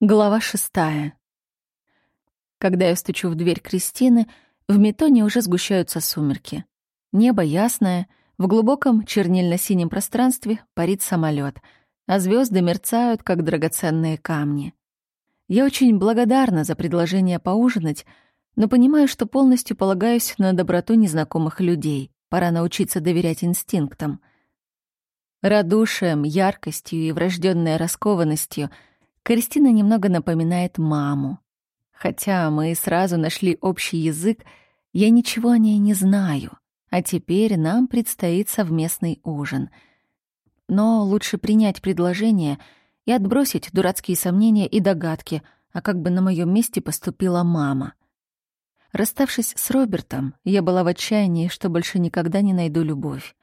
Глава шестая. Когда я стучу в дверь Кристины, в метоне уже сгущаются сумерки. Небо ясное, в глубоком чернильно-синем пространстве парит самолет, а звезды мерцают, как драгоценные камни. Я очень благодарна за предложение поужинать, но понимаю, что полностью полагаюсь на доброту незнакомых людей. Пора научиться доверять инстинктам. Радушием, яркостью и врожденной раскованностью — Кристина немного напоминает маму. Хотя мы сразу нашли общий язык, я ничего о ней не знаю, а теперь нам предстоит совместный ужин. Но лучше принять предложение и отбросить дурацкие сомнения и догадки, а как бы на моем месте поступила мама. Расставшись с Робертом, я была в отчаянии, что больше никогда не найду любовь.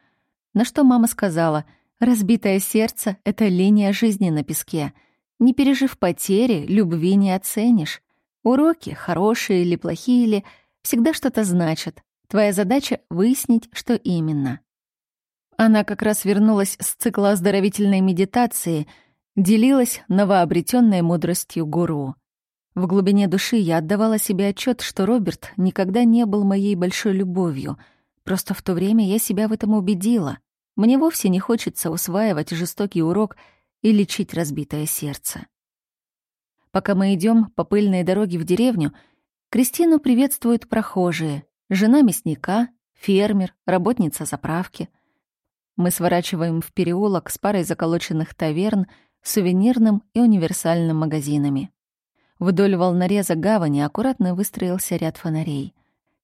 На что мама сказала, «Разбитое сердце — это линия жизни на песке», — не пережив потери, любви не оценишь. Уроки, хорошие или плохие ли, всегда что-то значат. Твоя задача — выяснить, что именно. Она как раз вернулась с цикла оздоровительной медитации, делилась новообретенной мудростью гуру. В глубине души я отдавала себе отчет, что Роберт никогда не был моей большой любовью. Просто в то время я себя в этом убедила. Мне вовсе не хочется усваивать жестокий урок — и лечить разбитое сердце. Пока мы идем по пыльной дороге в деревню, Кристину приветствуют прохожие, жена мясника, фермер, работница заправки. Мы сворачиваем в переулок с парой заколоченных таверн, сувенирным и универсальным магазинами. Вдоль волнореза гавани аккуратно выстроился ряд фонарей.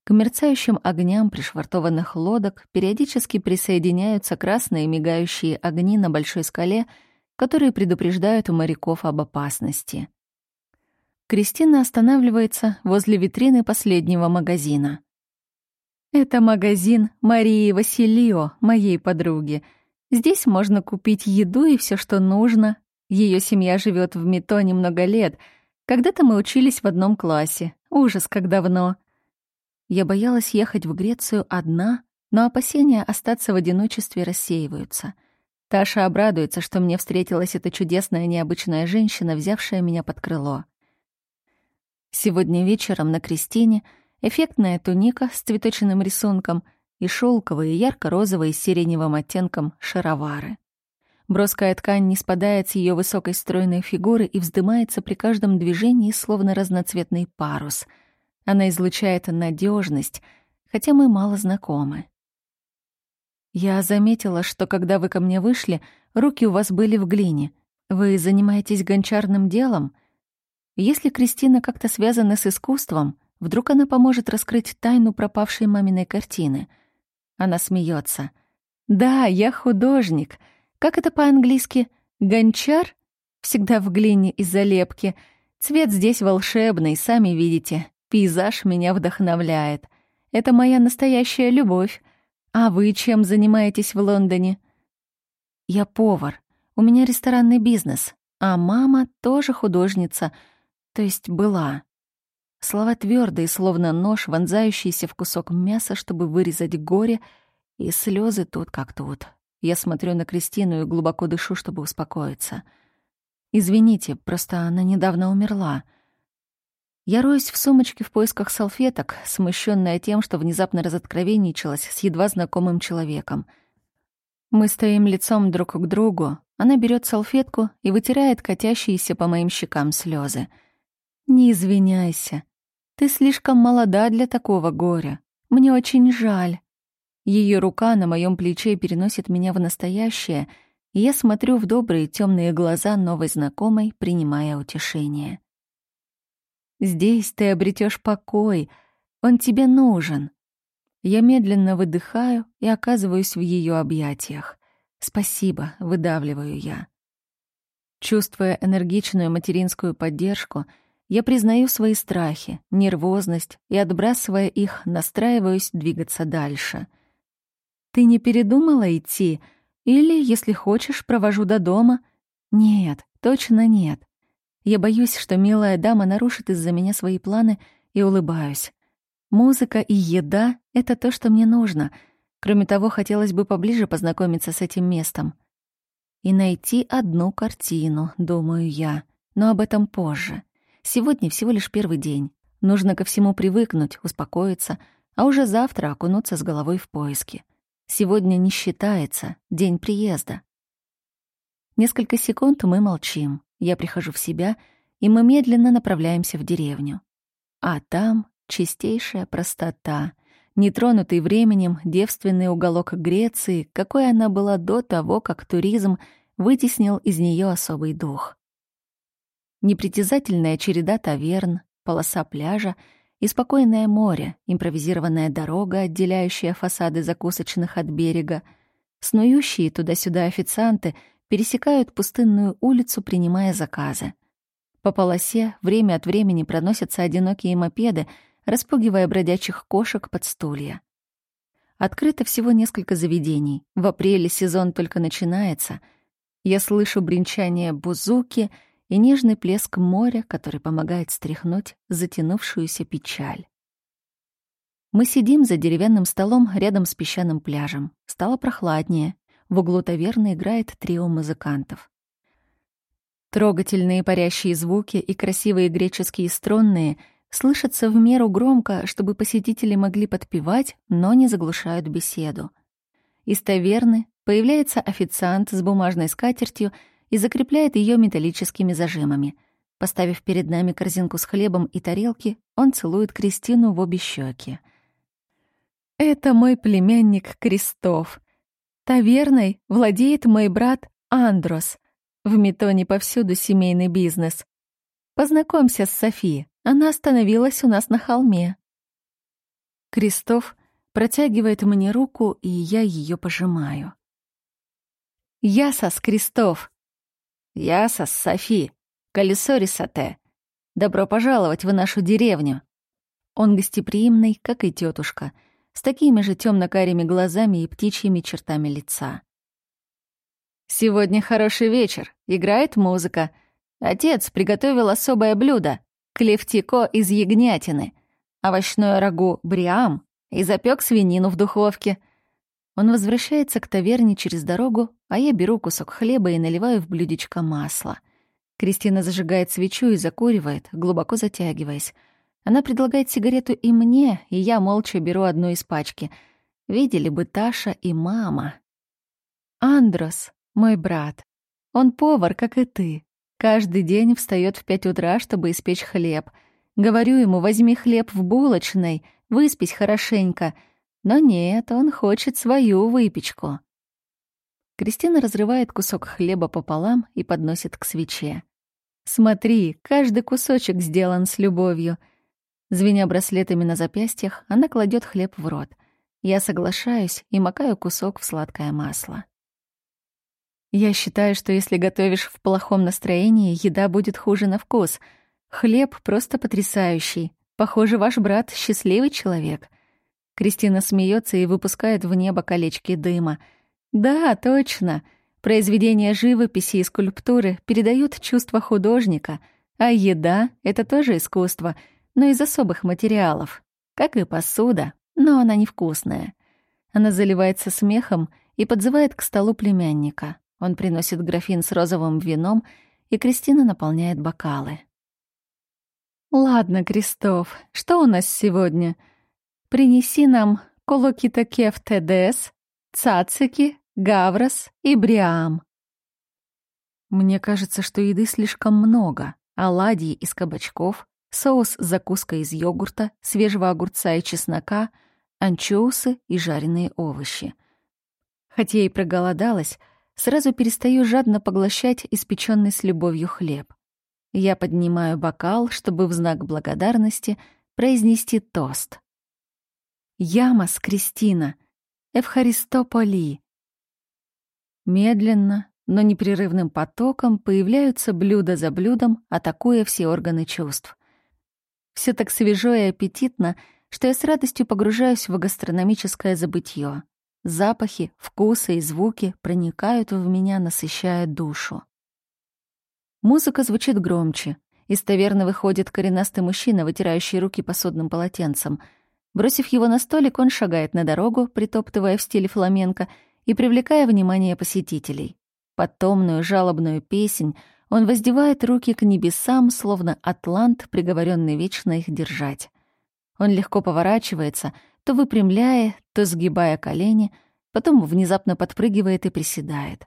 К мерцающим огням пришвартованных лодок периодически присоединяются красные мигающие огни на большой скале — которые предупреждают у моряков об опасности. Кристина останавливается возле витрины последнего магазина. Это магазин Марии Василио, моей подруги. Здесь можно купить еду и все, что нужно. Ее семья живет в Метоне много лет. Когда-то мы учились в одном классе. Ужас, как давно. Я боялась ехать в Грецию одна, но опасения остаться в одиночестве рассеиваются — Таша обрадуется, что мне встретилась эта чудесная необычная женщина, взявшая меня под крыло. Сегодня вечером на Кристине эффектная туника с цветочным рисунком и шелковые ярко-розовые с сиреневым оттенком шаровары. Броская ткань не спадает с ее высокой стройной фигуры и вздымается при каждом движении, словно разноцветный парус. Она излучает надежность, хотя мы мало знакомы. Я заметила, что когда вы ко мне вышли, руки у вас были в глине. Вы занимаетесь гончарным делом? Если Кристина как-то связана с искусством, вдруг она поможет раскрыть тайну пропавшей маминой картины. Она смеется. Да, я художник. Как это по-английски? Гончар? Всегда в глине из-за лепки. Цвет здесь волшебный, сами видите. Пейзаж меня вдохновляет. Это моя настоящая любовь. «А вы чем занимаетесь в Лондоне?» «Я повар. У меня ресторанный бизнес. А мама тоже художница. То есть была». Слова твердые, словно нож, вонзающийся в кусок мяса, чтобы вырезать горе, и слезы тут как тут. Я смотрю на Кристину и глубоко дышу, чтобы успокоиться. «Извините, просто она недавно умерла». Я роюсь в сумочке в поисках салфеток, смущенная тем, что внезапно разоткровенничалась с едва знакомым человеком. Мы стоим лицом друг к другу, она берет салфетку и вытирает катящиеся по моим щекам слезы. «Не извиняйся. Ты слишком молода для такого горя. Мне очень жаль». Ее рука на моем плече переносит меня в настоящее, и я смотрю в добрые темные глаза новой знакомой, принимая утешение. Здесь ты обретешь покой, он тебе нужен. Я медленно выдыхаю и оказываюсь в ее объятиях. Спасибо, выдавливаю я. Чувствуя энергичную материнскую поддержку, я признаю свои страхи, нервозность и, отбрасывая их, настраиваюсь двигаться дальше. Ты не передумала идти? Или, если хочешь, провожу до дома? Нет, точно нет. Я боюсь, что милая дама нарушит из-за меня свои планы и улыбаюсь. Музыка и еда — это то, что мне нужно. Кроме того, хотелось бы поближе познакомиться с этим местом. И найти одну картину, думаю я. Но об этом позже. Сегодня всего лишь первый день. Нужно ко всему привыкнуть, успокоиться, а уже завтра окунуться с головой в поиски. Сегодня не считается день приезда. Несколько секунд мы молчим. Я прихожу в себя, и мы медленно направляемся в деревню. А там чистейшая простота, нетронутый временем девственный уголок Греции, какой она была до того, как туризм вытеснил из нее особый дух. Непритязательная череда таверн, полоса пляжа и спокойное море, импровизированная дорога, отделяющая фасады закусочных от берега, снующие туда-сюда официанты пересекают пустынную улицу, принимая заказы. По полосе время от времени проносятся одинокие мопеды, распугивая бродячих кошек под стулья. Открыто всего несколько заведений. В апреле сезон только начинается. Я слышу бренчание бузуки — и нежный плеск моря, который помогает стряхнуть затянувшуюся печаль. Мы сидим за деревянным столом рядом с песчаным пляжем. Стало прохладнее. В углу таверны играет трио музыкантов. Трогательные парящие звуки и красивые греческие струнные слышатся в меру громко, чтобы посетители могли подпевать, но не заглушают беседу. Из таверны появляется официант с бумажной скатертью и закрепляет ее металлическими зажимами. Поставив перед нами корзинку с хлебом и тарелки, он целует Кристину в обе щеки. «Это мой племянник Крестов. Таверной владеет мой брат Андрос. В Метоне повсюду семейный бизнес. Познакомься с Софи, она остановилась у нас на холме». Крестов протягивает мне руку, и я ее пожимаю. «Ясас, Крестов!» «Ясас, Софи! Колесо Рисате! Добро пожаловать в нашу деревню!» Он гостеприимный, как и тетушка, с такими же темно-карими глазами и птичьими чертами лица. «Сегодня хороший вечер, играет музыка. Отец приготовил особое блюдо — клевтико из ягнятины, овощное рагу бриам и запек свинину в духовке — он возвращается к таверне через дорогу, а я беру кусок хлеба и наливаю в блюдечко масло. Кристина зажигает свечу и закуривает, глубоко затягиваясь. Она предлагает сигарету и мне, и я молча беру одну из пачки. Видели бы Таша и мама. Андрос, мой брат. Он повар, как и ты. Каждый день встает в пять утра, чтобы испечь хлеб. Говорю ему, возьми хлеб в булочной, выспись хорошенько — но нет, он хочет свою выпечку. Кристина разрывает кусок хлеба пополам и подносит к свече. «Смотри, каждый кусочек сделан с любовью». Звеня браслетами на запястьях, она кладет хлеб в рот. Я соглашаюсь и макаю кусок в сладкое масло. Я считаю, что если готовишь в плохом настроении, еда будет хуже на вкус. Хлеб просто потрясающий. Похоже, ваш брат — счастливый человек — Кристина смеется и выпускает в небо колечки дыма. Да, точно. Произведения живописи и скульптуры передают чувство художника, а еда — это тоже искусство, но из особых материалов. Как и посуда, но она невкусная. Она заливается смехом и подзывает к столу племянника. Он приносит графин с розовым вином, и Кристина наполняет бокалы. «Ладно, Крестов, что у нас сегодня?» Принеси нам колокитакев ТДС, цацики, гаврос и бриам. Мне кажется, что еды слишком много. Оладьи из кабачков, соус с закуской из йогурта, свежего огурца и чеснока, анчоусы и жареные овощи. Хотя и проголодалась, сразу перестаю жадно поглощать испеченный с любовью хлеб. Я поднимаю бокал, чтобы в знак благодарности произнести тост. Ямас Кристина, Эвхаристополи. Медленно, но непрерывным потоком появляются блюдо за блюдом, атакуя все органы чувств. Все так свежо и аппетитно, что я с радостью погружаюсь в гастрономическое забытье. Запахи, вкусы и звуки проникают в меня, насыщая душу. Музыка звучит громче. Из таверны выходит коренастый мужчина, вытирающий руки посудным полотенцем — Бросив его на столик, он шагает на дорогу, притоптывая в стиле фламенко и привлекая внимание посетителей. Под томную жалобную песнь Он воздевает руки к небесам, словно атлант, приговоренный вечно их держать. Он легко поворачивается, то выпрямляя, то сгибая колени, потом внезапно подпрыгивает и приседает.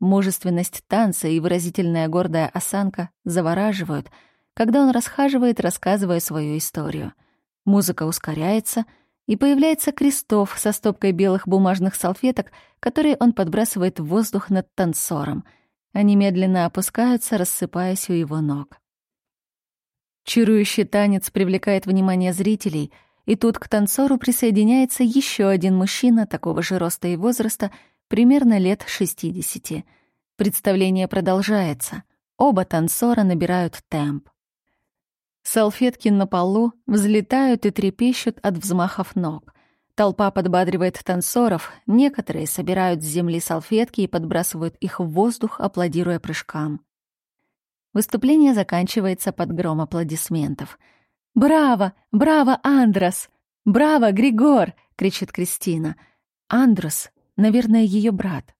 Мужественность танца и выразительная гордая осанка завораживают, когда он расхаживает, рассказывая свою историю. Музыка ускоряется, и появляется Крестов со стопкой белых бумажных салфеток, которые он подбрасывает в воздух над танцором — они медленно опускаются, рассыпаясь у его ног. Чарующий танец привлекает внимание зрителей, и тут к танцору присоединяется еще один мужчина такого же роста и возраста, примерно лет 60. Представление продолжается. Оба танцора набирают темп. Салфетки на полу взлетают и трепещут от взмахов ног. Толпа подбадривает танцоров, некоторые собирают с земли салфетки и подбрасывают их в воздух, аплодируя прыжкам. Выступление заканчивается под гром аплодисментов. «Браво! Браво, Андрос! Браво, Григор!» — кричит Кристина. Андрос, наверное, ее брат.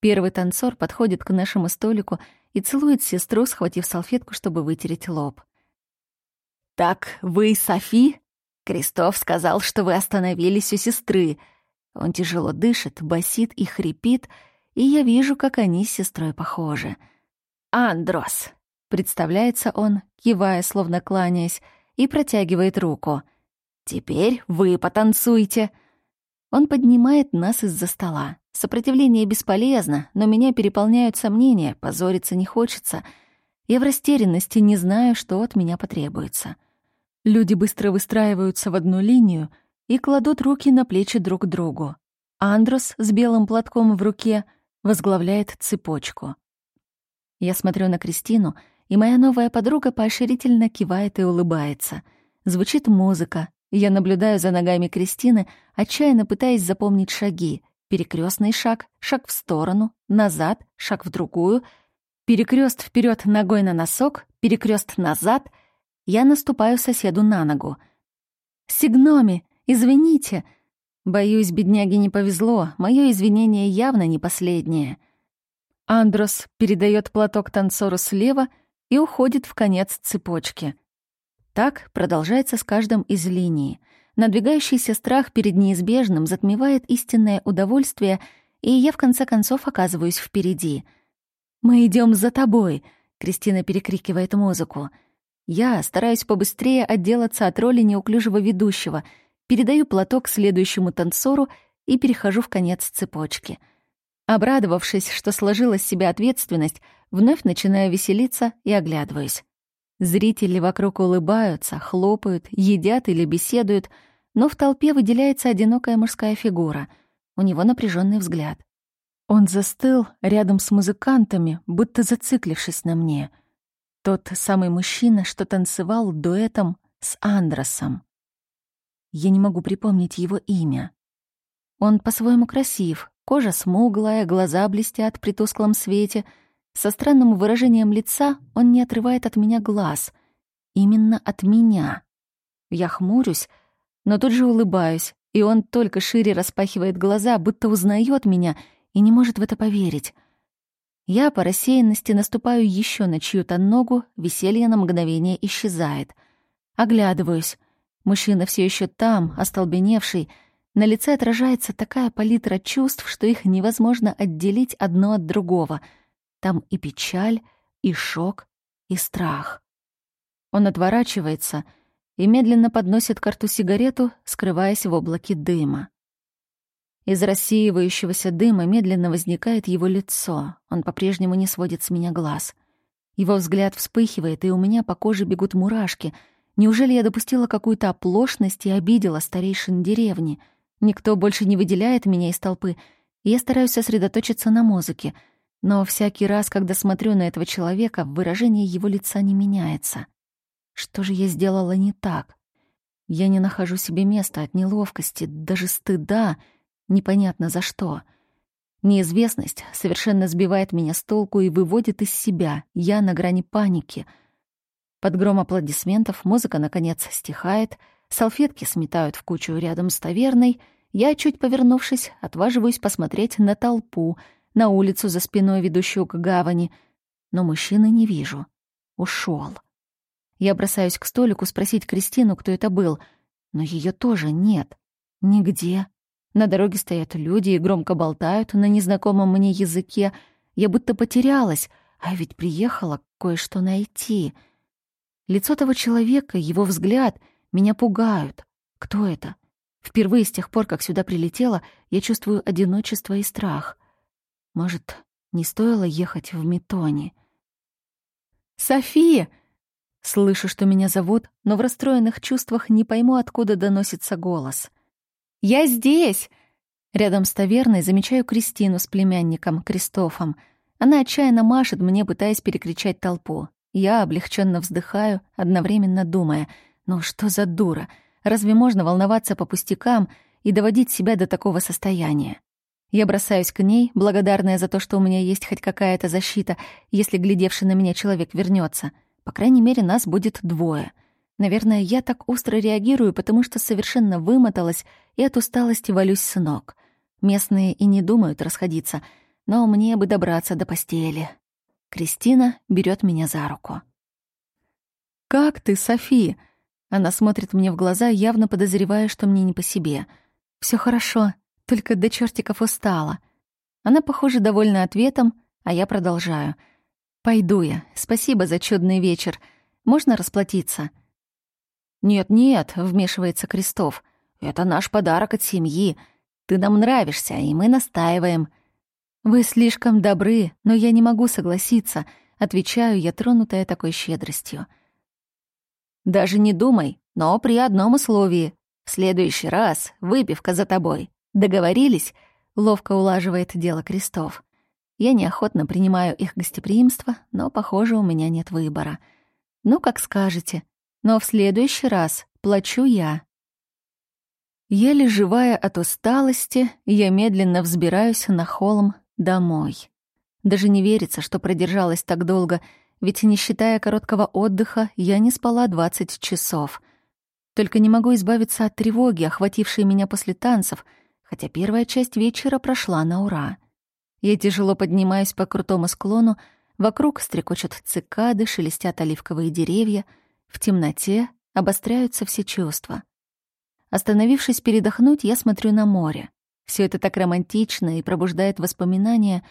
Первый танцор подходит к нашему столику и целует сестру, схватив салфетку, чтобы вытереть лоб. «Так вы Софи?» Крестов сказал, что вы остановились у сестры. Он тяжело дышит, басит и хрипит, и я вижу, как они с сестрой похожи. «Андрос!» — представляется он, кивая, словно кланяясь, и протягивает руку. «Теперь вы потанцуйте!» Он поднимает нас из-за стола. Сопротивление бесполезно, но меня переполняют сомнения, позориться не хочется. Я в растерянности не знаю, что от меня потребуется. Люди быстро выстраиваются в одну линию и кладут руки на плечи друг другу. Андрос с белым платком в руке возглавляет цепочку. Я смотрю на Кристину, и моя новая подруга поощрительно кивает и улыбается. Звучит музыка. Я наблюдаю за ногами Кристины, отчаянно пытаясь запомнить шаги. Перекрестный шаг, шаг в сторону, назад, шаг в другую, перекрест вперед ногой на носок, перекрест назад — я наступаю соседу на ногу. «Сигноми! Извините!» Боюсь, бедняге не повезло, мое извинение явно не последнее. Андрос передает платок танцору слева и уходит в конец цепочки. Так продолжается с каждым из линий. Надвигающийся страх перед неизбежным затмевает истинное удовольствие, и я в конце концов оказываюсь впереди. «Мы идем за тобой!» — Кристина перекрикивает музыку — я стараюсь побыстрее отделаться от роли неуклюжего ведущего, передаю платок следующему танцору и перехожу в конец цепочки. Обрадовавшись, что сложилась в себя ответственность, вновь начинаю веселиться и оглядываюсь. Зрители вокруг улыбаются, хлопают, едят или беседуют, но в толпе выделяется одинокая мужская фигура. У него напряженный взгляд. Он застыл рядом с музыкантами, будто зациклившись на мне — тот самый мужчина, что танцевал дуэтом с Андросом. Я не могу припомнить его имя. Он по-своему красив, кожа смуглая, глаза блестят при тусклом свете. Со странным выражением лица он не отрывает от меня глаз. Именно от меня. Я хмурюсь, но тут же улыбаюсь, и он только шире распахивает глаза, будто узнает меня и не может в это поверить. Я по рассеянности наступаю еще на чью-то ногу, веселье на мгновение исчезает. Оглядываюсь. Мужчина все еще там, остолбеневший. На лице отражается такая палитра чувств, что их невозможно отделить одно от другого. Там и печаль, и шок, и страх. Он отворачивается и медленно подносит к рту сигарету, скрываясь в облаке дыма. Из рассеивающегося дыма медленно возникает его лицо. Он по-прежнему не сводит с меня глаз. Его взгляд вспыхивает, и у меня по коже бегут мурашки. Неужели я допустила какую-то оплошность и обидела старейшин деревни? Никто больше не выделяет меня из толпы, и я стараюсь сосредоточиться на музыке. Но всякий раз, когда смотрю на этого человека, выражение его лица не меняется. Что же я сделала не так? Я не нахожу себе места от неловкости, даже стыда — Непонятно за что. Неизвестность совершенно сбивает меня с толку и выводит из себя. Я на грани паники. Под гром аплодисментов музыка, наконец, стихает, салфетки сметают в кучу рядом с таверной. Я, чуть повернувшись, отваживаюсь посмотреть на толпу, на улицу за спиной, ведущую к гавани. но мужчины не вижу. Ушел. Я бросаюсь к столику спросить Кристину, кто это был, но ее тоже нет. Нигде. На дороге стоят люди и громко болтают на незнакомом мне языке. Я будто потерялась, а ведь приехала кое-что найти. Лицо того человека, его взгляд меня пугают. Кто это? Впервые с тех пор, как сюда прилетела, я чувствую одиночество и страх. Может, не стоило ехать в Метоне? «София!» Слышу, что меня зовут, но в расстроенных чувствах не пойму, откуда доносится голос. «Я здесь!» Рядом с таверной замечаю Кристину с племянником, Кристофом. Она отчаянно машет мне, пытаясь перекричать толпу. Я облегченно вздыхаю, одновременно думая, «Ну что за дура? Разве можно волноваться по пустякам и доводить себя до такого состояния?» Я бросаюсь к ней, благодарная за то, что у меня есть хоть какая-то защита, если глядевший на меня человек вернется. По крайней мере, нас будет двое — Наверное, я так остро реагирую, потому что совершенно вымоталась и от усталости валюсь с ног. Местные и не думают расходиться, но мне бы добраться до постели. Кристина берет меня за руку. «Как ты, Софи?» Она смотрит мне в глаза, явно подозревая, что мне не по себе. Все хорошо, только до чертиков устала». Она, похоже, довольна ответом, а я продолжаю. «Пойду я. Спасибо за чудный вечер. Можно расплатиться?» «Нет-нет», — вмешивается Крестов, — «это наш подарок от семьи. Ты нам нравишься, и мы настаиваем». «Вы слишком добры, но я не могу согласиться», — отвечаю я, тронутая такой щедростью. «Даже не думай, но при одном условии. В следующий раз выпивка за тобой. Договорились?» — ловко улаживает дело Крестов. Я неохотно принимаю их гостеприимство, но, похоже, у меня нет выбора. «Ну, как скажете», но в следующий раз плачу я. Еле живая от усталости, я медленно взбираюсь на холм домой. Даже не верится, что продержалась так долго, ведь, не считая короткого отдыха, я не спала 20 часов. Только не могу избавиться от тревоги, охватившей меня после танцев, хотя первая часть вечера прошла на ура. Я тяжело поднимаюсь по крутому склону, вокруг стрекочут цикады, шелестят оливковые деревья — в темноте обостряются все чувства. Остановившись передохнуть, я смотрю на море. Все это так романтично и пробуждает воспоминания,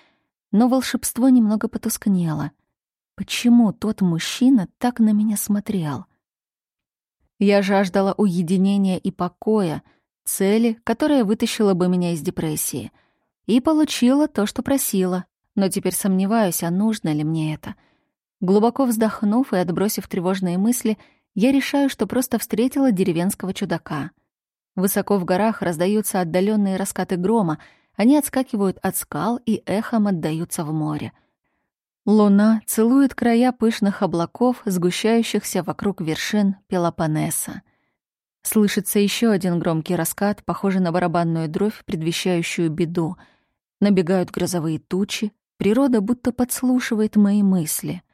но волшебство немного потускнело. Почему тот мужчина так на меня смотрел? Я жаждала уединения и покоя, цели, которая вытащила бы меня из депрессии. И получила то, что просила, но теперь сомневаюсь, а нужно ли мне это — Глубоко вздохнув и отбросив тревожные мысли, я решаю, что просто встретила деревенского чудака. Высоко в горах раздаются отдаленные раскаты грома, они отскакивают от скал и эхом отдаются в море. Луна целует края пышных облаков, сгущающихся вокруг вершин Пелопоннеса. Слышится еще один громкий раскат, похожий на барабанную дровь, предвещающую беду. Набегают грозовые тучи, природа будто подслушивает мои мысли —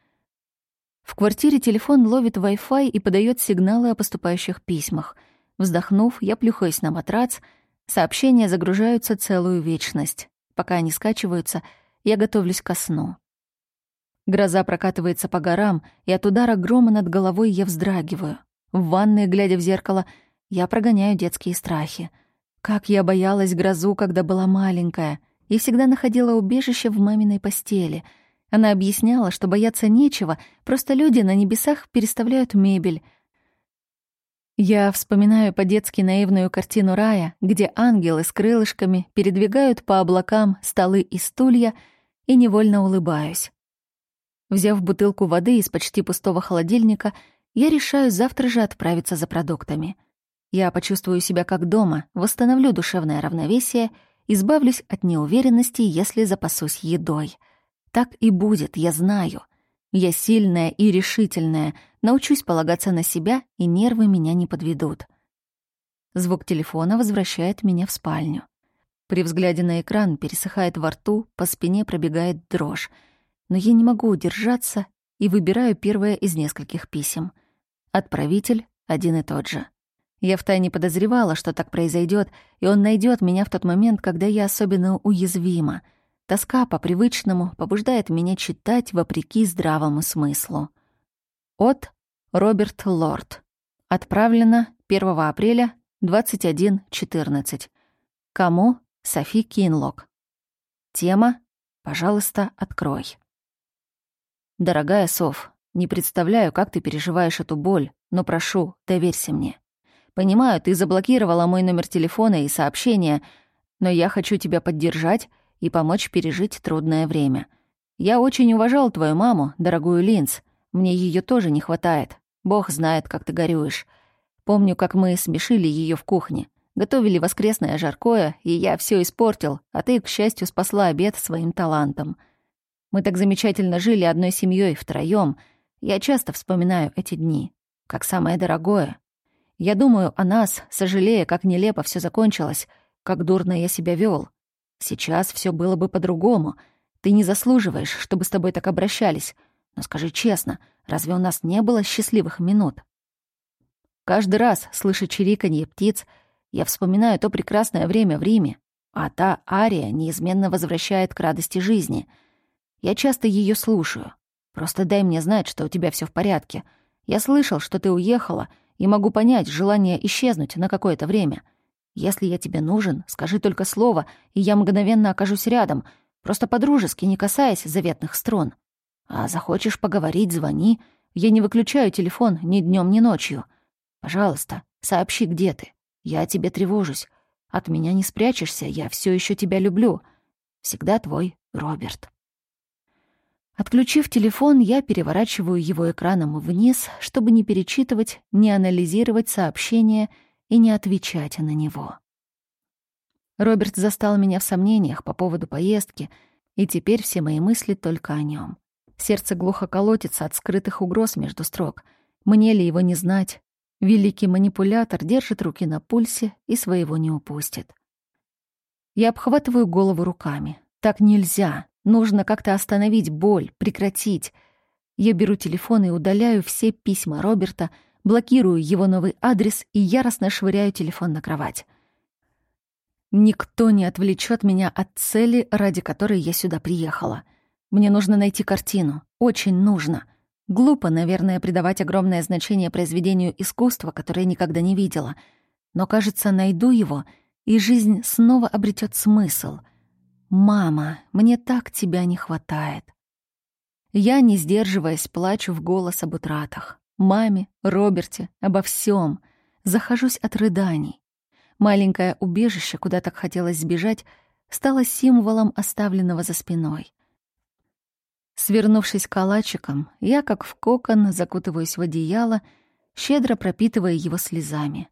в квартире телефон ловит Wi-Fi и подает сигналы о поступающих письмах. Вздохнув, я плюхаюсь на матрац. Сообщения загружаются целую вечность. Пока они скачиваются, я готовлюсь ко сну. Гроза прокатывается по горам, и от удара грома над головой я вздрагиваю. В ванной, глядя в зеркало, я прогоняю детские страхи. Как я боялась грозу, когда была маленькая, и всегда находила убежище в маминой постели — она объясняла, что бояться нечего, просто люди на небесах переставляют мебель. Я вспоминаю по-детски наивную картину рая, где ангелы с крылышками передвигают по облакам столы и стулья, и невольно улыбаюсь. Взяв бутылку воды из почти пустого холодильника, я решаю завтра же отправиться за продуктами. Я почувствую себя как дома, восстановлю душевное равновесие, избавлюсь от неуверенности, если запасусь едой — так и будет, я знаю. Я сильная и решительная, научусь полагаться на себя, и нервы меня не подведут. Звук телефона возвращает меня в спальню. При взгляде на экран пересыхает во рту, по спине пробегает дрожь. Но я не могу удержаться и выбираю первое из нескольких писем. Отправитель один и тот же. Я втайне подозревала, что так произойдет, и он найдет меня в тот момент, когда я особенно уязвима — Тоска по привычному побуждает меня читать вопреки здравому смыслу. От Роберт Лорд. Отправлено 1 апреля 21.14. Кому? Софи Кинлок. Тема «Пожалуйста, открой». Дорогая Соф, не представляю, как ты переживаешь эту боль, но прошу, доверься мне. Понимаю, ты заблокировала мой номер телефона и сообщения, но я хочу тебя поддержать и помочь пережить трудное время. Я очень уважал твою маму, дорогую Линз. Мне ее тоже не хватает. Бог знает, как ты горюешь. Помню, как мы смешили ее в кухне. Готовили воскресное жаркое, и я все испортил, а ты, к счастью, спасла обед своим талантом. Мы так замечательно жили одной семьей втроем. Я часто вспоминаю эти дни, как самое дорогое. Я думаю о нас, сожалея, как нелепо все закончилось, как дурно я себя вел. Сейчас все было бы по-другому. Ты не заслуживаешь, чтобы с тобой так обращались. Но скажи честно, разве у нас не было счастливых минут? Каждый раз, слыша чириканье птиц, я вспоминаю то прекрасное время в Риме, а та ария неизменно возвращает к радости жизни. Я часто ее слушаю. Просто дай мне знать, что у тебя все в порядке. Я слышал, что ты уехала, и могу понять желание исчезнуть на какое-то время — если я тебе нужен, скажи только слово, и я мгновенно окажусь рядом, просто по-дружески, не касаясь заветных струн. А захочешь поговорить, звони. Я не выключаю телефон ни днем, ни ночью. Пожалуйста, сообщи, где ты. Я о тебе тревожусь. От меня не спрячешься, я все еще тебя люблю. Всегда твой Роберт. Отключив телефон, я переворачиваю его экраном вниз, чтобы не перечитывать, не анализировать сообщения — и не отвечать на него. Роберт застал меня в сомнениях по поводу поездки, и теперь все мои мысли только о нем. Сердце глухо колотится от скрытых угроз между строк. Мне ли его не знать? Великий манипулятор держит руки на пульсе и своего не упустит. Я обхватываю голову руками. Так нельзя. Нужно как-то остановить боль, прекратить. Я беру телефон и удаляю все письма Роберта — блокирую его новый адрес и яростно швыряю телефон на кровать. Никто не отвлечет меня от цели, ради которой я сюда приехала. Мне нужно найти картину. Очень нужно. Глупо, наверное, придавать огромное значение произведению искусства, которое никогда не видела. Но, кажется, найду его, и жизнь снова обретет смысл. «Мама, мне так тебя не хватает». Я, не сдерживаясь, плачу в голос об утратах маме, Роберте, обо всем. Захожусь от рыданий. Маленькое убежище, куда так хотелось сбежать, стало символом оставленного за спиной. Свернувшись калачиком, я, как в кокон, закутываюсь в одеяло, щедро пропитывая его слезами.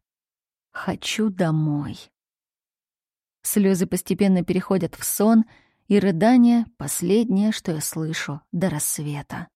Хочу домой. Слезы постепенно переходят в сон, и рыдание — последнее, что я слышу до рассвета.